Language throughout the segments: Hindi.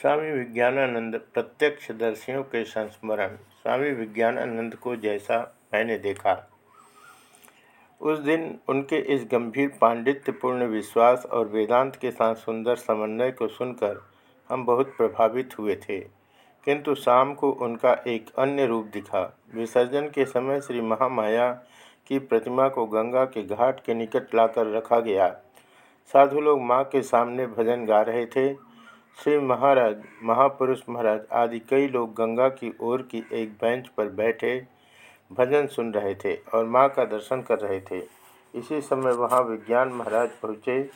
स्वामी विज्ञानानंद प्रत्यक्षदर्शियों के संस्मरण। स्वामी विज्ञानानंद को जैसा मैंने देखा। उस दिन उनके इस गंभीर पांडित्यपूर्ण विश्वास और वेदांत के साथ सुंदर समन्वय को सुनकर हम बहुत प्रभावित हुए थे। किंतु शाम को उनका एक अन्य रूप दिखा। विसर्जन के समय श्री महामाया की प्रतिमा को गंगा के घाट के निकट लाकर रखा गया। साधु लोग माँ के सामने भजन गा रहे थे। श्री महाराज, महापुरुष महाराज आदि कई लोग गंगा की ओर की एक बेंच पर बैठे भजन सुन रहे थे और माँ का दर्शन कर रहे थे। इसी समय वहाँ विज्ञान महाराज पहुँचे।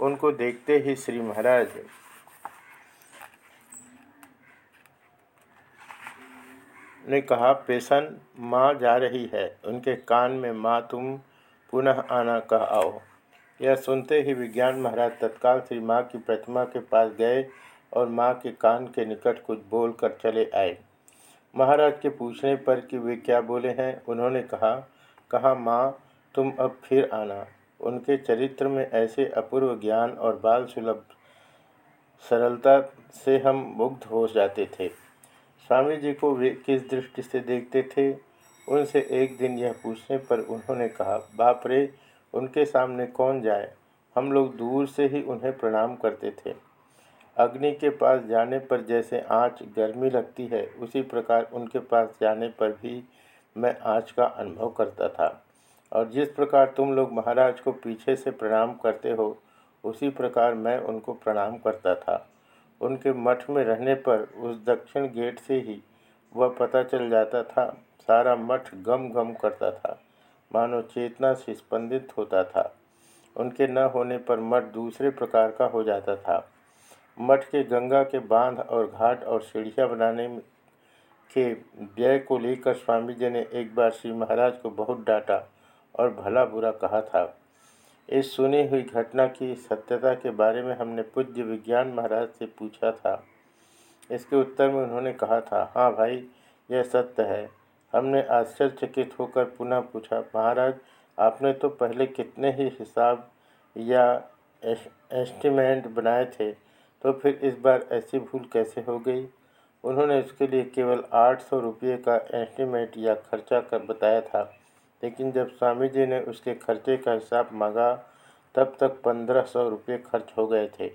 उनको देखते ही श्री महाराज ने कहा, पेशन, माँ जा रही है। उनके कान में माँ, तुम पुनः आना कह आओ। यह सुनते ही विज्ञान महाराज तत्काल श्री माँ की प्रतिमा के पास गए और माँ के कान के निकट कुछ बोलकर चले आए। महाराज के पूछने पर कि वे क्या बोले हैं, उन्होंने कहा कहा, माँ, तुम अब फिर आना। उनके चरित्र में ऐसे अपूर्व ज्ञान और बाल सुलभ सरलता से हम मुग्ध हो जाते थे। स्वामी जी को वे किस दृष्टि से देखते थे? उनसे एक दिन यह पूछने पर उन्होंने कहा, बाप रे उनके सामने कौन जाए? हम लोग दूर से ही उन्हें प्रणाम करते थे। अग्नि के पास जाने पर जैसे आँच गर्मी लगती है, उसी प्रकार उनके पास जाने पर भी मैं आँच का अनुभव करता था। और जिस प्रकार तुम लोग महाराज को पीछे से प्रणाम करते हो, उसी प्रकार मैं उनको प्रणाम करता था। उनके मठ में रहने पर उस दक्षिण गेट से ही वह पता चल जाता था, सारा मठ गम गम करता था। मानो चेतना से स्पंदित होता था। उनके न होने पर मठ दूसरे प्रकार का हो जाता था। मठ के गंगा के बाँध और घाट और सीढ़ियाँ बनाने के व्यय को लेकर स्वामी जी ने एक बार श्री महाराज को बहुत डांटा और भला बुरा कहा था। इस सुनी हुई घटना की सत्यता के बारे में हमने पूज्य विज्ञान महाराज से पूछा था। इसके उत्तर में उन्होंने कहा था हाँ भाई, यह सत्य है। हमने आश्चर्यचकित होकर पुनः पूछा, महाराज, आपने तो पहले कितने ही हिसाब या एस्टिमेट बनाए थे तो फिर इस बार ऐसी भूल कैसे हो गई? उन्होंने उसके लिए केवल आठ सौ रुपये का एस्टिमेट या खर्चा कर बताया था, लेकिन जब स्वामी जी ने उसके खर्चे का हिसाब मांगा, तब तक पंद्रह सौ रुपये खर्च हो गए थे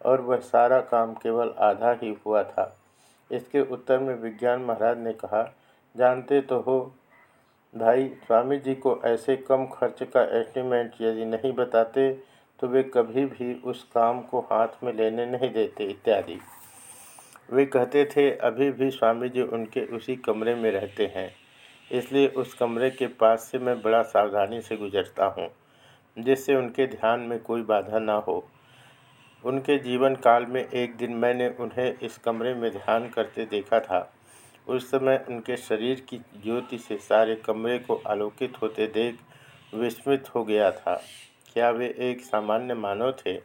और वह सारा काम केवल आधा ही हुआ था। इसके उत्तर में विज्ञान महाराज ने कहा जानते तो हो। भाई स्वामी जी को ऐसे कम खर्च का एस्टिमेट यदि नहीं बताते तो वे कभी भी उस काम को हाथ में लेने नहीं देते, इत्यादि। वे कहते थे, अभी भी स्वामी जी उनके उसी कमरे में रहते हैं। इसलिए उस कमरे के पास से मैं बड़ा सावधानी से गुजरता हूँ, जिससे उनके ध्यान में कोई बाधा ना हो। उनके जीवन काल में एक दिन मैंने उन्हें इस कमरे में ध्यान करते देखा था। उस समय उनके शरीर की ज्योति से सारे कमरे को आलोकित होते देख विस्मित हो गया था। क्या वे एक सामान्य मानव थे?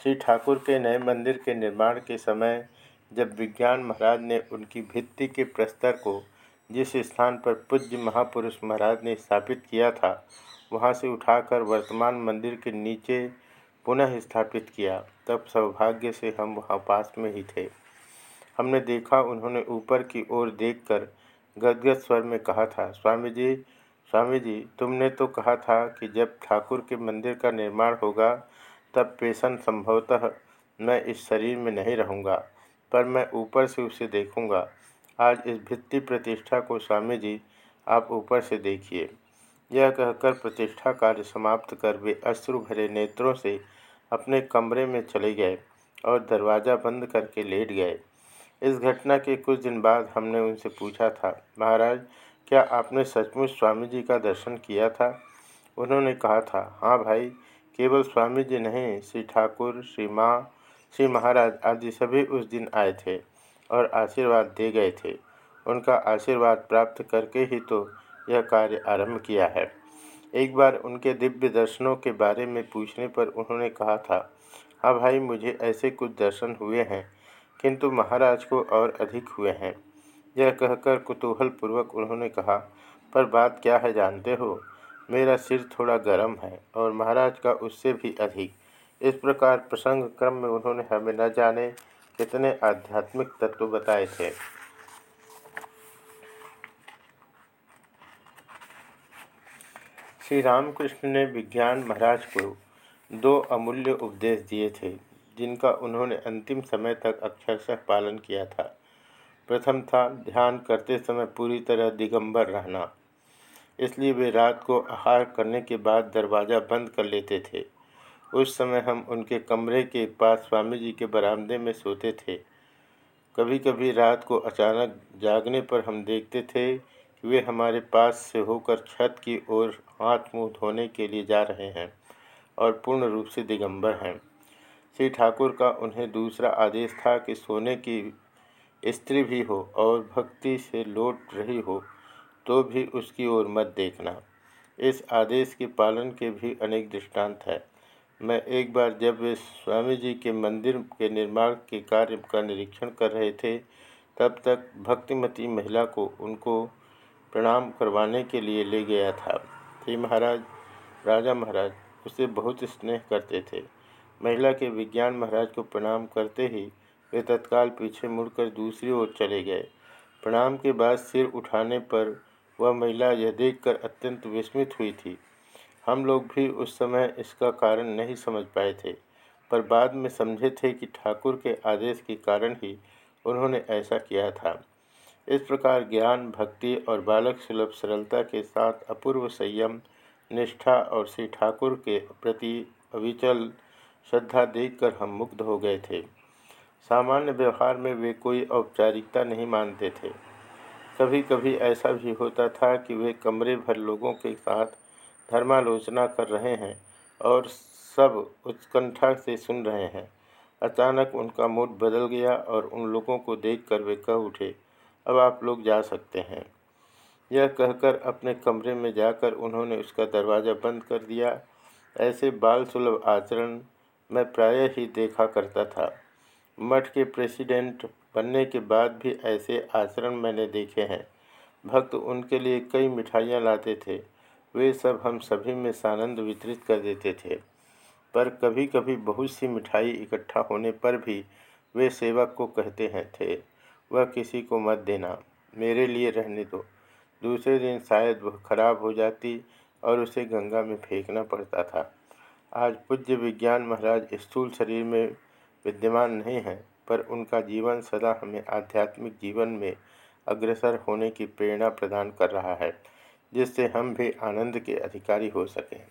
श्री ठाकुर के नए मंदिर के निर्माण के समय जब विज्ञान महाराज ने उनकी भित्ति के प्रस्तर को जिस स्थान पर पूज्य महापुरुष महाराज ने स्थापित किया था, वहाँ से उठाकर वर्तमान मंदिर के नीचे पुनः स्थापित किया, तब सौभाग्य से हम वहाँ पास में ही थे। हमने देखा उन्होंने ऊपर की ओर देखकर गदगद स्वर में कहा था स्वामी जी स्वामी जी तुमने तो कहा था कि जब ठाकुर के मंदिर का निर्माण होगा, तब पेशन संभवतः मैं इस शरीर में नहीं रहूँगा, पर मैं ऊपर से उसे देखूँगा। आज इस भित्ति प्रतिष्ठा को स्वामी जी आप ऊपर से देखिए। यह कहकर प्रतिष्ठा कार्य समाप्त कर वे अश्रु भरे नेत्रों से अपने कमरे में चले गए और दरवाज़ा बंद करके लेट गए। इस घटना के कुछ दिन बाद हमने उनसे पूछा था, महाराज, क्या आपने सचमुच स्वामी जी का दर्शन किया था? उन्होंने कहा था हाँ भाई, केवल स्वामी जी नहीं, श्री ठाकुर, श्री माँ, श्री महाराज आदि सभी उस दिन आए थे और आशीर्वाद दे गए थे। उनका आशीर्वाद प्राप्त करके ही तो यह कार्य आरंभ किया है। एक बार उनके दिव्य दर्शनों के बारे में पूछने पर उन्होंने कहा था हाँ भाई, मुझे ऐसे कुछ दर्शन हुए हैं। किंतु महाराज को और अधिक हुए हैं। यह कहकर कुतूहलपूर्वक उन्होंने कहा, पर बात क्या है जानते हो? मेरा सिर थोड़ा गर्म है और महाराज का उससे भी अधिक। इस प्रकार प्रसंग क्रम में उन्होंने हमें न जाने कितने आध्यात्मिक तत्व बताए थे। श्री रामकृष्ण ने विज्ञान महाराज को दो अमूल्य उपदेश दिए थे। जिनका उन्होंने अंतिम समय तक अक्षरशः पालन किया था। प्रथम था, ध्यान करते समय पूरी तरह दिगंबर रहना। इसलिए वे रात को आहार करने के बाद दरवाज़ा बंद कर लेते थे। उस समय हम उनके कमरे के पास स्वामी जी के बरामदे में सोते थे। कभी कभी रात को अचानक जागने पर हम देखते थे कि वे हमारे पास से होकर छत की ओर हाथ मुँह धोने के लिए जा रहे हैं और पूर्ण रूप से दिगंबर हैं। श्री ठाकुर का उन्हें दूसरा आदेश था कि सोने की स्त्री भी हो और भक्ति से लौट रही हो तो भी उसकी ओर मत देखना। इस आदेश के पालन के भी अनेक दृष्टांत हैं। मैं एक बार जब वे स्वामी जी के मंदिर के निर्माण के कार्य का निरीक्षण कर रहे थे, तब तक भक्तिमती महिला को उनको प्रणाम करवाने के लिए ले गया था। श्री महाराज, राजा महाराज, उसे बहुत स्नेह करते थे। महिला के विज्ञान महाराज को प्रणाम करते ही वे तत्काल पीछे मुड़कर दूसरी ओर चले गए। प्रणाम के बाद सिर उठाने पर वह महिला यह देखकर अत्यंत विस्मित हुई थी। हम लोग भी उस समय इसका कारण नहीं समझ पाए थे, पर बाद में समझे थे कि ठाकुर के आदेश के कारण ही उन्होंने ऐसा किया था। इस प्रकार ज्ञान, भक्ति और बालक सुलभ सरलता के साथ अपूर्व संयम, निष्ठा और श्री ठाकुर के प्रति अविचल श्रद्धा देखकर हम मुग्ध हो गए थे। सामान्य व्यवहार में वे कोई औपचारिकता नहीं मानते थे। कभी कभी ऐसा भी होता था कि वे कमरे भर लोगों के साथ धर्मालोचना कर रहे हैं और सब उत्कंठा से सुन रहे हैं। अचानक उनका मूड बदल गया और उन लोगों को देखकर वे कह उठे, अब आप लोग जा सकते हैं। यह कहकर अपने कमरे में जाकर उन्होंने उसका दरवाज़ा बंद कर दिया। ऐसे बाल सुलभ आचरण मैं प्रायः ही देखा करता था। मठ के प्रेसिडेंट बनने के बाद भी ऐसे आचरण मैंने देखे हैं। भक्त उनके लिए कई मिठाइयाँ लाते थे। वे सब हम सभी में सानंद वितरित कर देते थे। पर कभी कभी बहुत सी मिठाई इकट्ठा होने पर भी वे सेवक को कहते हैं, थे, वह किसी को मत देना, मेरे लिए रहने दो। दूसरे दिन शायद वह खराब हो जाती और उसे गंगा में फेंकना पड़ता था। आज पूज्य विज्ञान महाराज स्थूल शरीर में विद्यमान नहीं हैं, पर उनका जीवन सदा हमें आध्यात्मिक जीवन में अग्रसर होने की प्रेरणा प्रदान कर रहा है, जिससे हम भी आनंद के अधिकारी हो सकें।